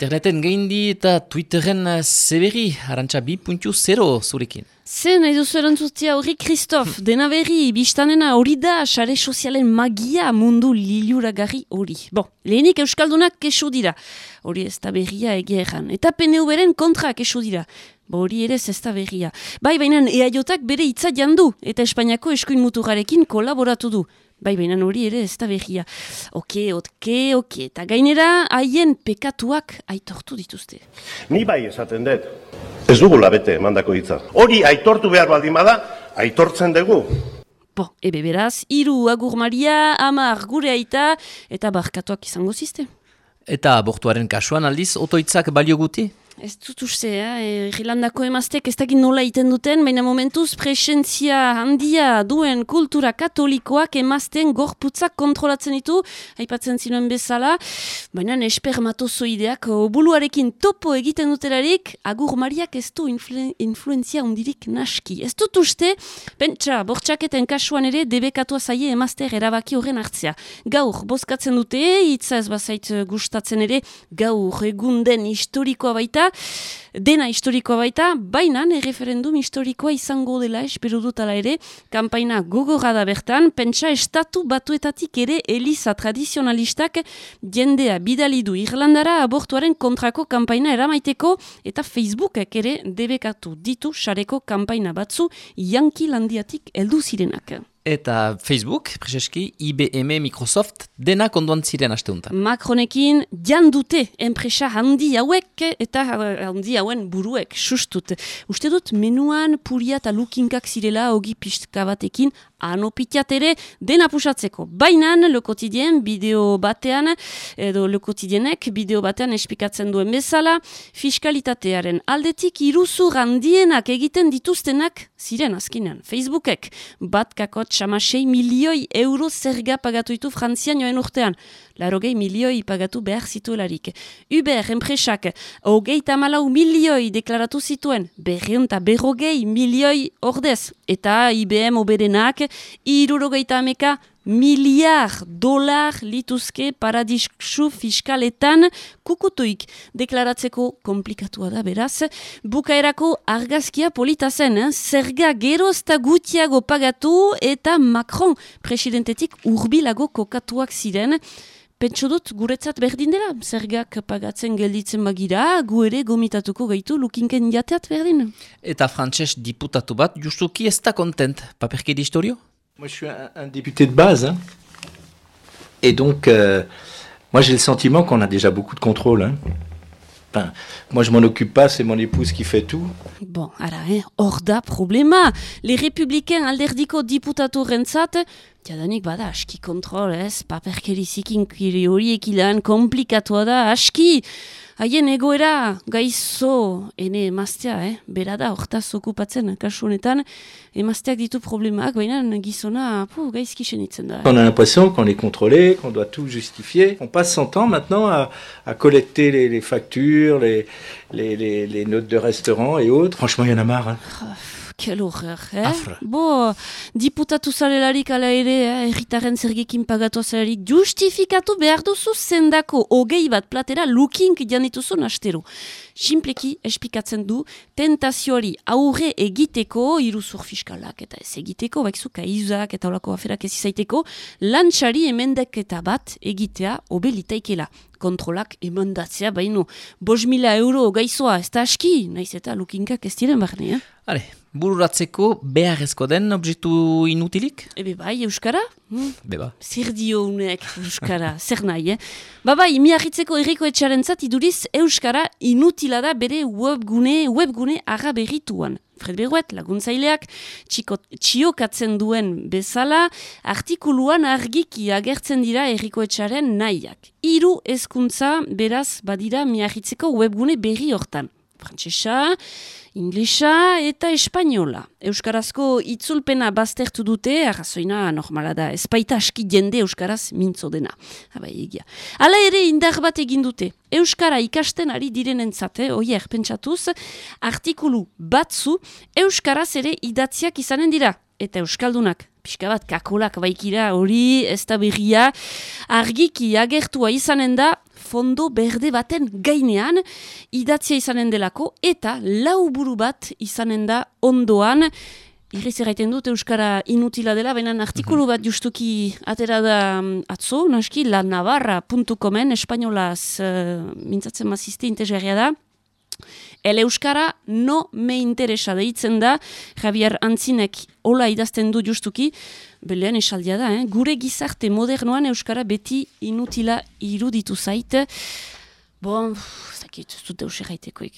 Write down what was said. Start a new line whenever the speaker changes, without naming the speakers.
Interneten gaindi eta Twitteren zeberi, arantxa bi puntu zero zurekin.
Zer nahi duzu erantzutia hori, Kristof, dena berri, biztanena hori da, sare sozialen magia mundu liliuragarri hori. Bon, lehenik Euskaldunak kesu dira, hori ez da berria egeran, eta PNU beren kontra kesu dira. Hori ere ez da berria. Bai, baina eaiotak bere hitza jandu, eta Espainiako eskuin mutugarekin kolaboratu du. Bai, baina hori ere ez da behia. Oke, oke, oke. Eta gainera, haien pekatuak aitortu dituzte.
Ni bai esaten dut. Ez dugu labete mandako hitza. Hori aitortu behar baldin bada, aitortzen dugu.
Bo, ebe beraz, iru agur maria, amar gure aita, eta barkatuak izango ziste.
Eta abortuaren kasuan aldiz, otoitzak balio guti?
Ez dut uste, eh? Irlandako emaztek ez dakit nola iten duten, baina momentuz presentzia handia duen kultura katolikoak emazten gorputzak kontrolatzen ditu, aipatzen zinuen bezala, baina espermatozoideak buluarekin topo egiten dutelarik, agur mariak ez du influ influenzia hundirik naski. Ez dut uste, pentsa, bortxaketen kasuan ere debekatua zaie emazter erabaki horren hartzea. Gaur, bozkatzen dute, hitza ez bazait gustatzen ere, gaur egunden historikoa baita, dena historikoa baita, baina referendum historikoa izango dela espero dutala ere, kampaina gogorra da bertan, pentsa estatu batuetatik ere eliza tradizionalistak jendea bidalidu Irlandara abortuaren kontrako kampaina eramaiteko eta Facebookek ere debekatu ditu sareko kampaina batzu landiatik heldu zirenak.
Eta Facebook, prezeski, IBM, Microsoft, dena konduan ziren asteuntan.
Macronekin jan dute enpresa handi hauek eta handi hauen buruek sustut. Uste dut menuan puria eta lukinkak zirela hogi pixka batekin anopitiat ere dena pusatzeko. Baina lekotidien bideo batean, edo lekotidienek bideo batean espikatzen duen bezala, fiskalitatearen aldetik iruzu randienak egiten dituztenak ziren azkinean. Facebookek bat kakot xamasei milioi euro zerga pagatu ditu frantzian joen urtean. Larogei milioi pagatu behar zituelarik. Uber, enpresak, hogei tamalau milioi deklaratu zituen, berriunta berrogei milioi ordez. Eta IBM oberenak, irurogeita ameka miliar dolar lituzke paradisku fiskaletan kukutuik deklaratzeko komplikatua da beraz. Bukaerako argazkia polita zen, eh? zerga gerozta gutiago pagatu eta Macron presidentetik urbilago kokatuak ziren. Pentsu dut guretzat berdin dela, zergak pagatzen gelditzen bagira, gu ere gomitatuko gaitu lukinken jateat berdin.
Eta frantses diputatu bat, justuki ez da kontent, paperke di historio?
Moi, je suis un, député de base. Hein. Et donc, euh, moi, j'ai le sentiment qu'on a déjà beaucoup de contrôle. Hein. Enfin, moi, je m'en occupe pas, c'est mon épouse qui fait tout.
Bon, ara, eh, hor da problema. Les républicains alderdiko diputatu rentzat, jadanik bada aski kontrol, ez? Paperkeri zikin horiek ilan komplikatua da, aski! haien egoera gaizo ene emaztea, eh? bera da, hortaz okupatzen, kasu honetan, emazteak ditu problemak, baina gizona pu, gaizki senitzen da.
On a l'impression qu'on est contrôlé, qu'on doit tout justifier. On passe son temps maintenant à, à collecter les, les factures, les, les, les, les notes de restaurant et autres. Franchement, il y en a marre. Hein.
Ah, quel horreur, eh? Bo, diputatu zalelarik ala ere, eh? erritaren zergekin pagatu zalelarik, justifikatu behar duzu zendako, hogei bat platera lukink janituzu astero. Simpleki espikatzen du, tentazioari aurre egiteko, iruzur fiskalak eta ez egiteko, baikzuka izak eta olako aferak ez izaiteko, lantxari emendeketa bat egitea obelitaikela kontrolak emendatzea baino. Bos mila euro gaizoa, ez da aski, naiz eta lukinkak ez diren barne, eh?
Hale, bururatzeko beharrezko den objektu inutilik?
Ebe bai, Euskara?
Hmm? Beba.
Zer dio unek Euskara, zer nahi, eh? Ba bai, miarritzeko erriko etxaren zat iduriz Euskara inutila da bere webgune, webgune arra berrituan. Fred Beruet, laguntzaileak, txiokatzen duen bezala, artikuluan argiki agertzen dira erriko etxaren nahiak. Hiru hezkuntza beraz badira miarritzeko webgune berri hortan. Frantsesa, inglesa eta espainola. Euskarazko itzulpena baztertu dute, arrazoina normala da, ez baita aski jende Euskaraz mintzo dena. Haba egia. Hala ere indar bat egin dute. Euskara ikasten ari direnentzate, oier pentsatuz, artikulu batzu Euskaraz ere idatziak izanen dira eta Euskaldunak pixka bat kakolak baikira hori ez da berria. Argiki agertua izanen da fondo berde baten gainean idatzia izanen delako eta lau buru bat izanen da ondoan. Irriz erraiten dut Euskara inutila dela, baina artikulu bat justuki atera da mm, atzo, naski, la navarra.comen, espainolaz uh, mintzatzen mazizte intezgarria da. El Euskara no me interesa deitzen da, Javier Antzinek hola idazten du justuki, belean esaldia da, eh? gure gizarte modernoan Euskara beti inutila iruditu zait. Bon, zakit, zute euser haiteko